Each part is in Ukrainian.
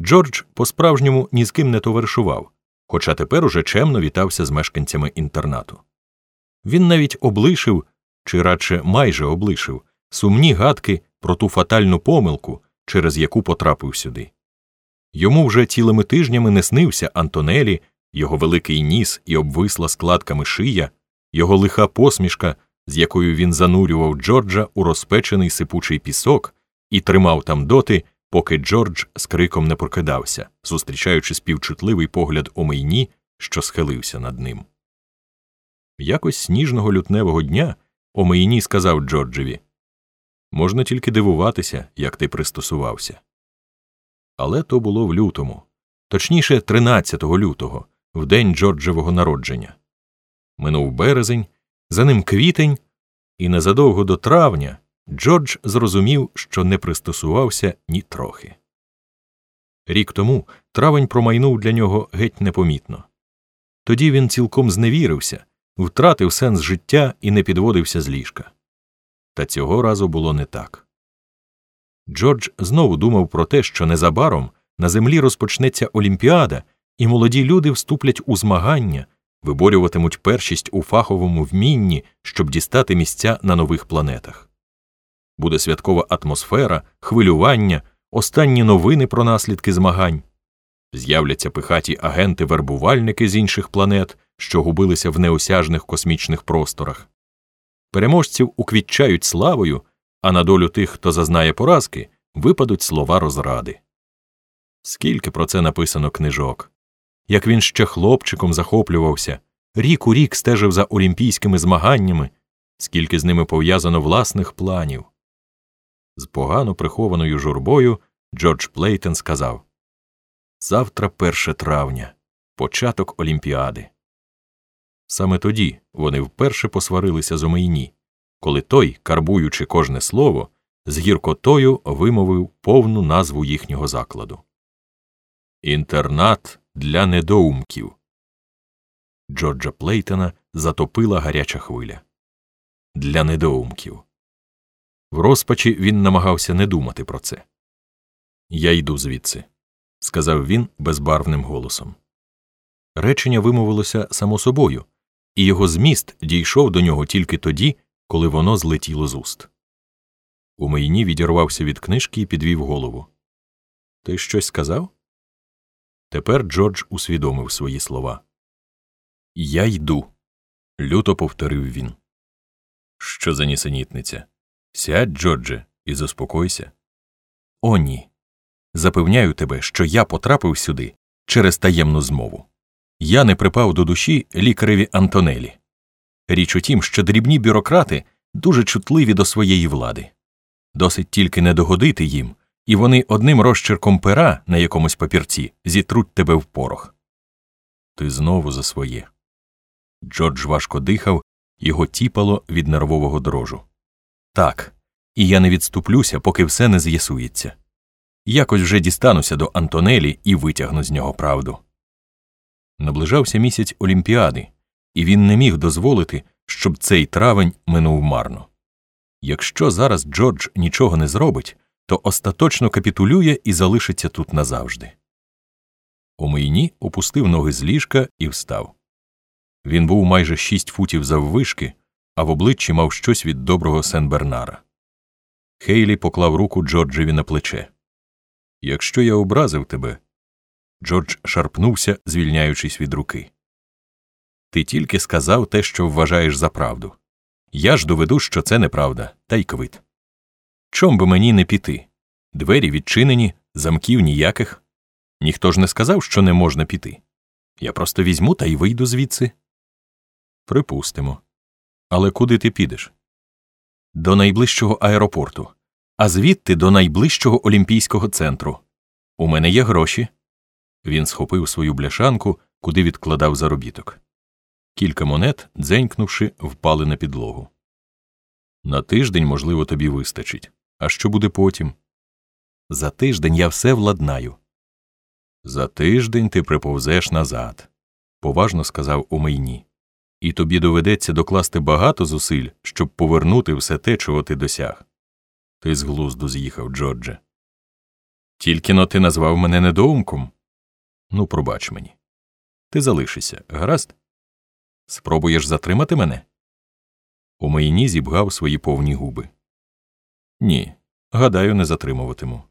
Джордж по-справжньому ні з ким не товаришував, хоча тепер уже чемно вітався з мешканцями інтернату. Він навіть облишив, чи радше майже облишив, сумні гадки про ту фатальну помилку, через яку потрапив сюди. Йому вже цілими тижнями не снився Антонелі, його великий ніс і обвисла складками шия, його лиха посмішка, з якою він занурював Джорджа у розпечений сипучий пісок і тримав там доти, поки Джордж з криком не прокидався, зустрічаючи співчутливий погляд Омейні, що схилився над ним. Якось сніжного лютневого дня Омейні сказав Джорджеві Можна тільки дивуватися, як ти пристосувався. Але то було в лютому, точніше, 13 лютого, в день Джорджевого народження. Минув березень, за ним квітень, і незадовго до травня Джордж зрозумів, що не пристосувався ні трохи. Рік тому травень промайнув для нього геть непомітно. Тоді він цілком зневірився, втратив сенс життя і не підводився з ліжка. Та цього разу було не так. Джордж знову думав про те, що незабаром на землі розпочнеться Олімпіада, і молоді люди вступлять у змагання, виборюватимуть першість у фаховому вмінні, щоб дістати місця на нових планетах. Буде святкова атмосфера, хвилювання, останні новини про наслідки змагань. З'являться пихаті агенти-вербувальники з інших планет, що губилися в неосяжних космічних просторах. Переможців уквітчають славою, а на долю тих, хто зазнає поразки, випадуть слова розради. Скільки про це написано книжок. Як він ще хлопчиком захоплювався, рік у рік стежив за олімпійськими змаганнями, скільки з ними пов'язано власних планів. З погано прихованою журбою Джордж Плейтен сказав Завтра 1 травня, початок Олімпіади. Саме тоді вони вперше посварилися з Омейні, коли той, карбуючи кожне слово, з гіркотою вимовив повну назву їхнього закладу. Інтернат для недоумків. Джорджа Плейтона затопила гаряча хвиля. Для недоумків. В розпачі він намагався не думати про це. Я йду звідси, сказав він безбарвним голосом. Речення вимовилося само собою, і його зміст дійшов до нього тільки тоді, коли воно злетіло з уст. У Мейні відірвався від книжки і підвів голову. Ти щось сказав? Тепер Джордж усвідомив свої слова. Я йду. люто повторив він. Що за нісенітниця? Сядь, Джордже, і заспокойся. О, ні. Запевняю тебе, що я потрапив сюди через таємну змову. Я не припав до душі лікареві Антонелі. Річ у тім, що дрібні бюрократи дуже чутливі до своєї влади. Досить тільки не догодити їм, і вони одним розчерком пера на якомусь папірці зітруть тебе в порох. Ти знову за своє. Джордж важко дихав, його тіпало від нервового дрожу. Так, і я не відступлюся, поки все не з'ясується. Якось вже дістануся до Антонелі і витягну з нього правду. Наближався місяць Олімпіади, і він не міг дозволити, щоб цей травень минув марно. Якщо зараз Джордж нічого не зробить, то остаточно капітулює і залишиться тут назавжди. Омийні опустив ноги з ліжка і встав. Він був майже шість футів заввишки, а в обличчі мав щось від доброго Сен Бернара. Хейлі поклав руку Джорджеві на плече. Якщо я образив тебе. Джордж шарпнувся, звільняючись від руки. Ти тільки сказав те, що вважаєш за правду. Я ж доведу, що це неправда, та й квит. Чом би мені не піти? Двері відчинені, замків ніяких. Ніхто ж не сказав, що не можна піти. Я просто візьму та й вийду звідси. Припустимо. Але куди ти підеш? До найближчого аеропорту, а звідти до найближчого олімпійського центру. У мене є гроші. Він схопив свою бляшанку, куди відкладав заробіток. Кілька монет, дзенькнувши, впали на підлогу. На тиждень, можливо, тобі вистачить. А що буде потім? За тиждень я все владнаю. За тиждень ти приповзеш назад, поважно сказав Умейні. І тобі доведеться докласти багато зусиль, щоб повернути все те, чого ти досяг. Ти з глузду з'їхав, Джордже. Тільки но ти назвав мене недоумком. Ну, пробач мені. Ти залишишся, гаразд? Спробуєш затримати мене? У Майні зібгав свої повні губи. Ні, гадаю, не затримуватиму.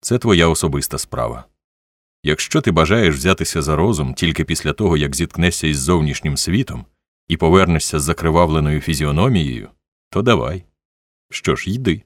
Це твоя особиста справа. Якщо ти бажаєш взятися за розум тільки після того, як зіткнешся із зовнішнім світом і повернешся з закривавленою фізіономією, то давай. Що ж, йди.